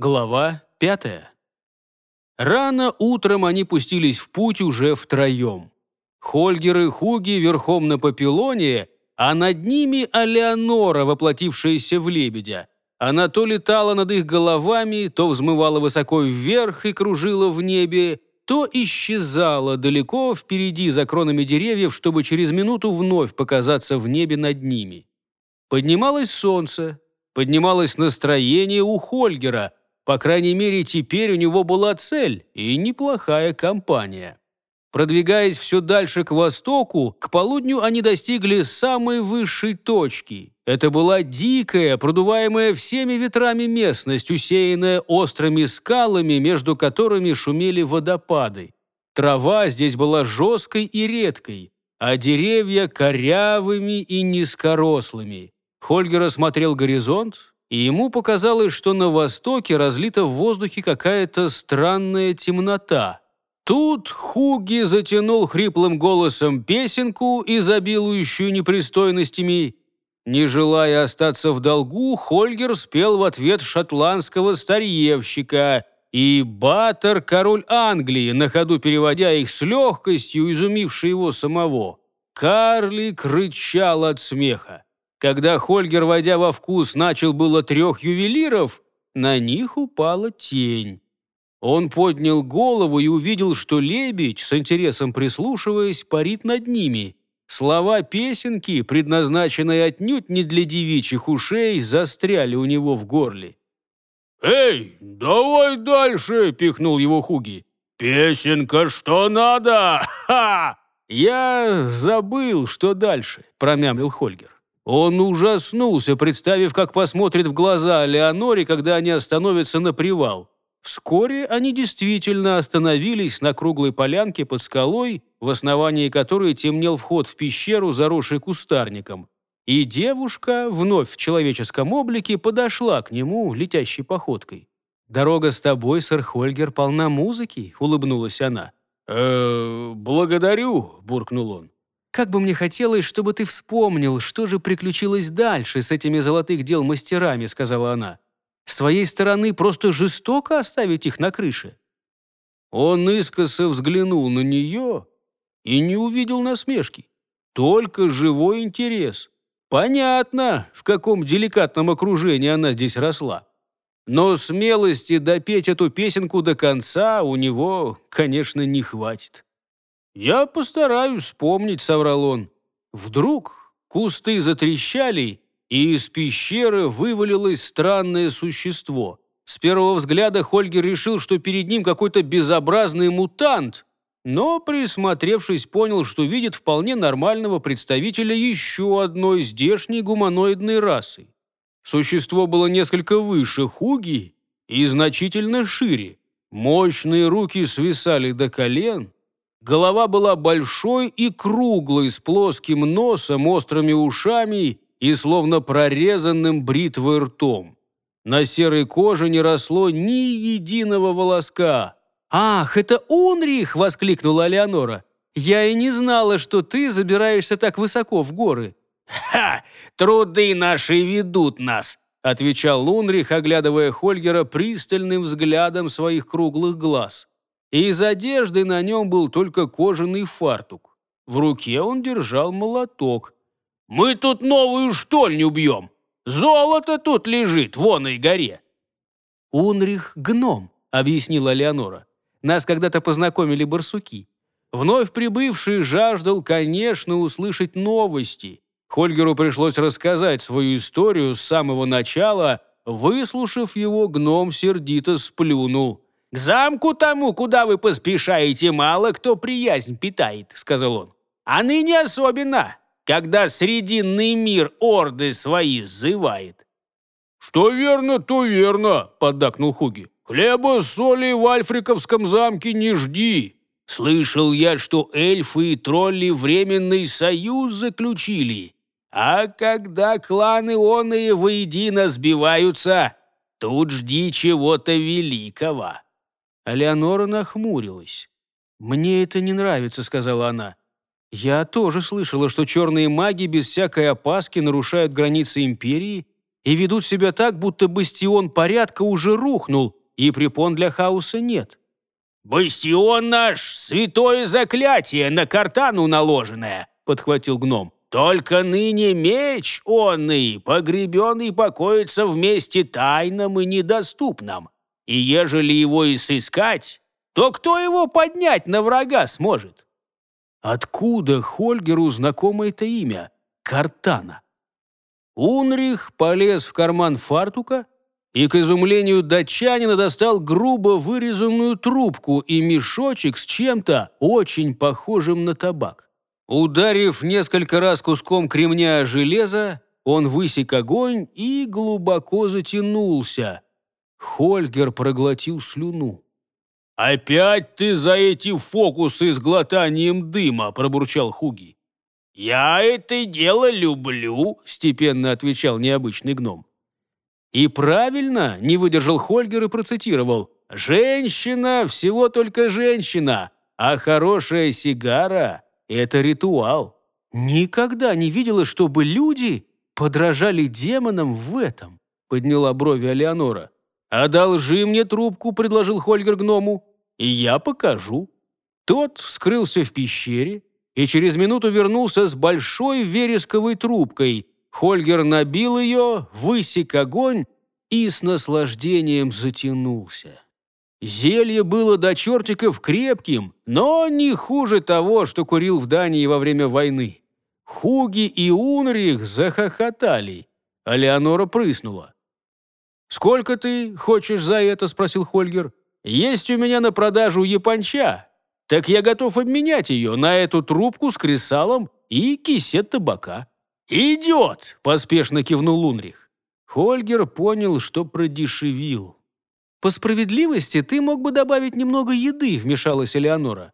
Глава пятая. Рано утром они пустились в путь уже втроем. Хольгер и Хуги верхом на Папилоне, а над ними Алеонора, воплотившаяся в лебедя. Она то летала над их головами, то взмывала высоко вверх и кружила в небе, то исчезала далеко впереди за кронами деревьев, чтобы через минуту вновь показаться в небе над ними. Поднималось солнце, поднималось настроение у Хольгера – по крайней мере, теперь у него была цель и неплохая компания. Продвигаясь все дальше к востоку, к полудню они достигли самой высшей точки. Это была дикая, продуваемая всеми ветрами местность, усеянная острыми скалами, между которыми шумели водопады. Трава здесь была жесткой и редкой, а деревья корявыми и низкорослыми. Хольгер осмотрел горизонт, и ему показалось, что на востоке разлита в воздухе какая-то странная темнота. Тут Хуги затянул хриплым голосом песенку, изобилующую непристойностями. Не желая остаться в долгу, Хольгер спел в ответ шотландского старьевщика и Баттер, король Англии, на ходу переводя их с легкостью, изумивший его самого. Карлик рычал от смеха. Когда Хольгер, войдя во вкус, начал было трех ювелиров, на них упала тень. Он поднял голову и увидел, что лебедь, с интересом прислушиваясь, парит над ними. Слова песенки, предназначенные отнюдь не для девичьих ушей, застряли у него в горле. «Эй, давай дальше!» – пихнул его Хуги. «Песенка что надо! Ха!» «Я забыл, что дальше», – промямлил Хольгер. Он ужаснулся, представив, как посмотрит в глаза Леоноре, когда они остановятся на привал. Вскоре они действительно остановились на круглой полянке под скалой, в основании которой темнел вход в пещеру, заросший кустарником. И девушка, вновь в человеческом облике, подошла к нему летящей походкой. «Дорога с тобой, сэр Хольгер, полна музыки», — улыбнулась она. «Э, благодарю», — буркнул он. Как бы мне хотелось, чтобы ты вспомнил, что же приключилось дальше с этими золотых дел мастерами», — сказала она. «С твоей стороны просто жестоко оставить их на крыше». Он искоса взглянул на нее и не увидел насмешки. Только живой интерес. Понятно, в каком деликатном окружении она здесь росла. Но смелости допеть эту песенку до конца у него, конечно, не хватит. «Я постараюсь вспомнить», — соврал он. Вдруг кусты затрещали, и из пещеры вывалилось странное существо. С первого взгляда Хольгер решил, что перед ним какой-то безобразный мутант, но, присмотревшись, понял, что видит вполне нормального представителя еще одной здешней гуманоидной расы. Существо было несколько выше Хуги и значительно шире. Мощные руки свисали до колен, Голова была большой и круглой, с плоским носом, острыми ушами и словно прорезанным бритвой ртом. На серой коже не росло ни единого волоска. «Ах, это Унрих!» — воскликнула Леонора. «Я и не знала, что ты забираешься так высоко в горы». «Ха! Труды наши ведут нас!» — отвечал Унрих, оглядывая Хольгера пристальным взглядом своих круглых глаз и из одежды на нем был только кожаный фартук. В руке он держал молоток. «Мы тут новую штольню бьем! Золото тут лежит, вон и горе!» «Унрих — гном», — объяснила Леонора. «Нас когда-то познакомили барсуки. Вновь прибывший жаждал, конечно, услышать новости. Хольгеру пришлось рассказать свою историю с самого начала. Выслушав его, гном сердито сплюнул. «К замку тому, куда вы поспешаете, мало кто приязнь питает», — сказал он. «А ныне особенно, когда срединный мир орды свои сзывает». «Что верно, то верно», — поддакнул Хуги. «Хлеба, соли в Альфриковском замке не жди». Слышал я, что эльфы и тролли временный союз заключили. А когда кланы оные воедино сбиваются, тут жди чего-то великого. Леонора нахмурилась. «Мне это не нравится», — сказала она. «Я тоже слышала, что черные маги без всякой опаски нарушают границы империи и ведут себя так, будто бастион порядка уже рухнул, и препон для хаоса нет. «Бастион наш — святое заклятие, на картану наложенное», — подхватил гном. «Только ныне меч онный, погребенный, покоится вместе тайном и недоступном. И ежели его и сыскать, то кто его поднять на врага сможет?» Откуда Хольгеру знакомо это имя? Картана. Унрих полез в карман фартука и, к изумлению датчанина, достал грубо вырезанную трубку и мешочек с чем-то очень похожим на табак. Ударив несколько раз куском кремня железа, он высек огонь и глубоко затянулся. Хольгер проглотил слюну. «Опять ты за эти фокусы с глотанием дыма!» – пробурчал Хуги. «Я это дело люблю», – степенно отвечал необычный гном. И правильно, не выдержал Хольгер и процитировал. «Женщина всего только женщина, а хорошая сигара – это ритуал». Никогда не видела, чтобы люди подражали демонам в этом, подняла брови Алеонора. «Одолжи мне трубку», — предложил Хольгер гному и я покажу». Тот скрылся в пещере и через минуту вернулся с большой вересковой трубкой. Хольгер набил ее, высек огонь и с наслаждением затянулся. Зелье было до чертиков крепким, но не хуже того, что курил в Дании во время войны. Хуги и Унрих захохотали, а Леонора прыснула. «Сколько ты хочешь за это?» – спросил Хольгер. Есть у меня на продажу японча, так я готов обменять ее на эту трубку с кресалом и кисет табака». «Идет!» – поспешно кивнул Лунрих. Хольгер понял, что продешевил. «По справедливости ты мог бы добавить немного еды», – вмешалась Элеонора.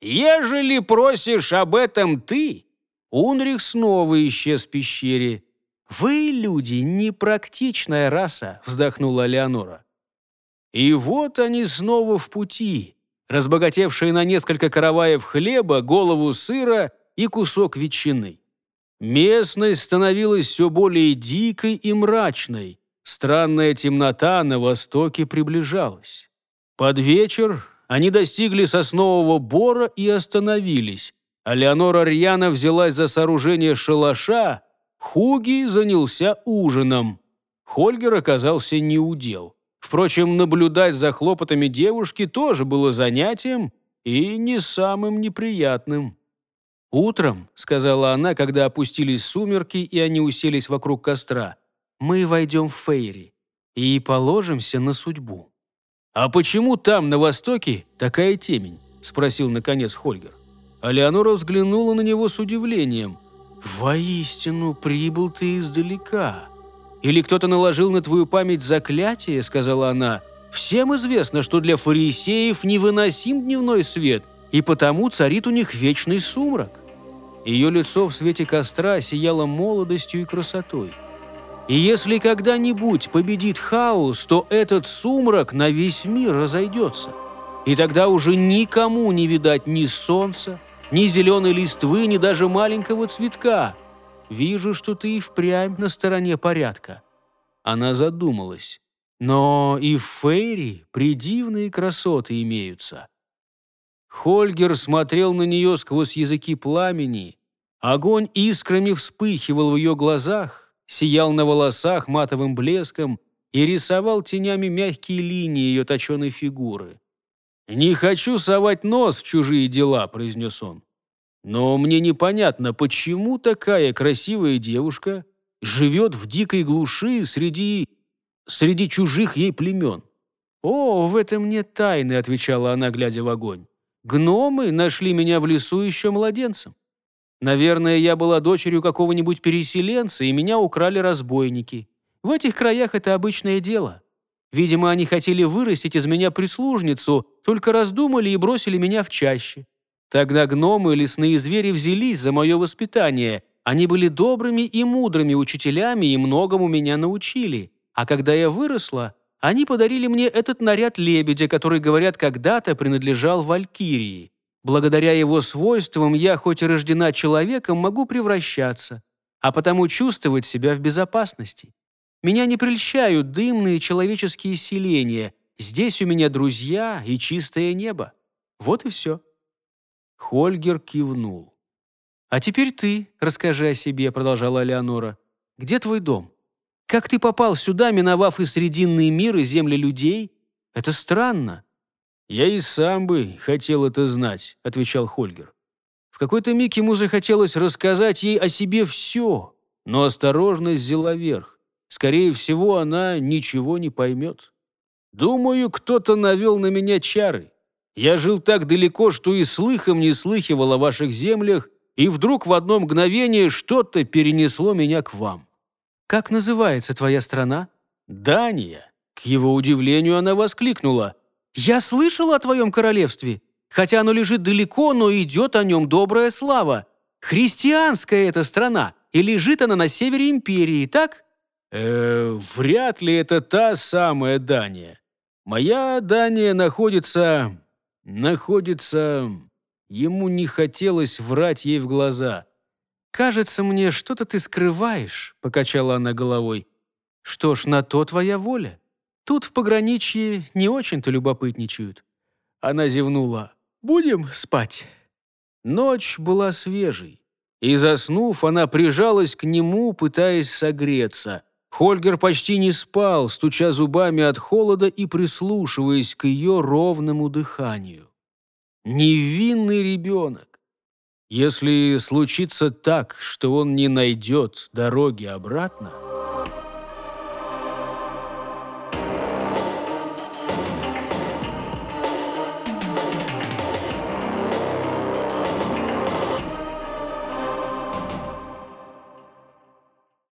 «Ежели просишь об этом ты...» Унрих снова исчез в пещере. «Вы, люди, непрактичная раса», – вздохнула Леонора. И вот они снова в пути, разбогатевшие на несколько караваев хлеба, голову сыра и кусок ветчины. Местность становилась все более дикой и мрачной. Странная темнота на востоке приближалась. Под вечер они достигли соснового бора и остановились. А Леонора рьяно взялась за сооружение шалаша, Хуги занялся ужином. Хольгер оказался неудел. Впрочем, наблюдать за хлопотами девушки тоже было занятием и не самым неприятным. «Утром», — сказала она, когда опустились сумерки, и они уселись вокруг костра, «мы войдем в Фейри и положимся на судьбу». «А почему там, на востоке, такая темень?» — спросил, наконец, Хольгер. А Леонора взглянула на него с удивлением. «Воистину, прибыл ты издалека». Или кто-то наложил на твою память заклятие, сказала она. Всем известно, что для фарисеев невыносим дневной свет, и потому царит у них вечный сумрак. Ее лицо в свете костра сияло молодостью и красотой. И если когда-нибудь победит хаос, то этот сумрак на весь мир разойдется. И тогда уже никому не видать ни солнца, ни зеленой листвы, ни даже маленького цветка – Вижу, что ты и впрямь на стороне порядка». Она задумалась. «Но и в Фейри придивные красоты имеются». Хольгер смотрел на нее сквозь языки пламени. Огонь искрами вспыхивал в ее глазах, сиял на волосах матовым блеском и рисовал тенями мягкие линии ее точеной фигуры. «Не хочу совать нос в чужие дела», — произнес он. Но мне непонятно, почему такая красивая девушка живет в дикой глуши среди... среди чужих ей племен. «О, в этом нет тайны», — отвечала она, глядя в огонь. «Гномы нашли меня в лесу еще младенцем. Наверное, я была дочерью какого-нибудь переселенца, и меня украли разбойники. В этих краях это обычное дело. Видимо, они хотели вырастить из меня прислужницу, только раздумали и бросили меня в чаще. Тогда гномы и лесные звери взялись за мое воспитание. Они были добрыми и мудрыми учителями и многому меня научили. А когда я выросла, они подарили мне этот наряд лебедя, который, говорят, когда-то принадлежал Валькирии. Благодаря его свойствам я, хоть и рождена человеком, могу превращаться, а потому чувствовать себя в безопасности. Меня не прельщают дымные человеческие селения. Здесь у меня друзья и чистое небо. Вот и все». Хольгер кивнул. «А теперь ты расскажи о себе», — продолжала Леонора. «Где твой дом? Как ты попал сюда, миновав и срединный мир, и земли людей? Это странно». «Я и сам бы хотел это знать», — отвечал Хольгер. В какой-то миг ему захотелось рассказать ей о себе все, но осторожность взяла верх. Скорее всего, она ничего не поймет. Думаю, кто-то навел на меня чары. Я жил так далеко, что и слыхом не слыхивал о ваших землях, и вдруг в одно мгновение что-то перенесло меня к вам. Как называется твоя страна? Дания. К его удивлению она воскликнула. Я слышала о твоем королевстве. Хотя оно лежит далеко, но идет о нем добрая слава. Христианская эта страна, и лежит она на севере империи, так? Э, вряд ли это та самая Дания. Моя Дания находится... находится... Ему не хотелось врать ей в глаза. «Кажется мне, что-то ты скрываешь», — покачала она головой. «Что ж, на то твоя воля. Тут в пограничье не очень-то любопытничают». Она зевнула. «Будем спать?» Ночь была свежей. И заснув, она прижалась к нему, пытаясь согреться. Хольгер почти не спал, стуча зубами от холода и прислушиваясь к ее ровному дыханию. Невинный ребенок. Если случится так, что он не найдет дороги обратно...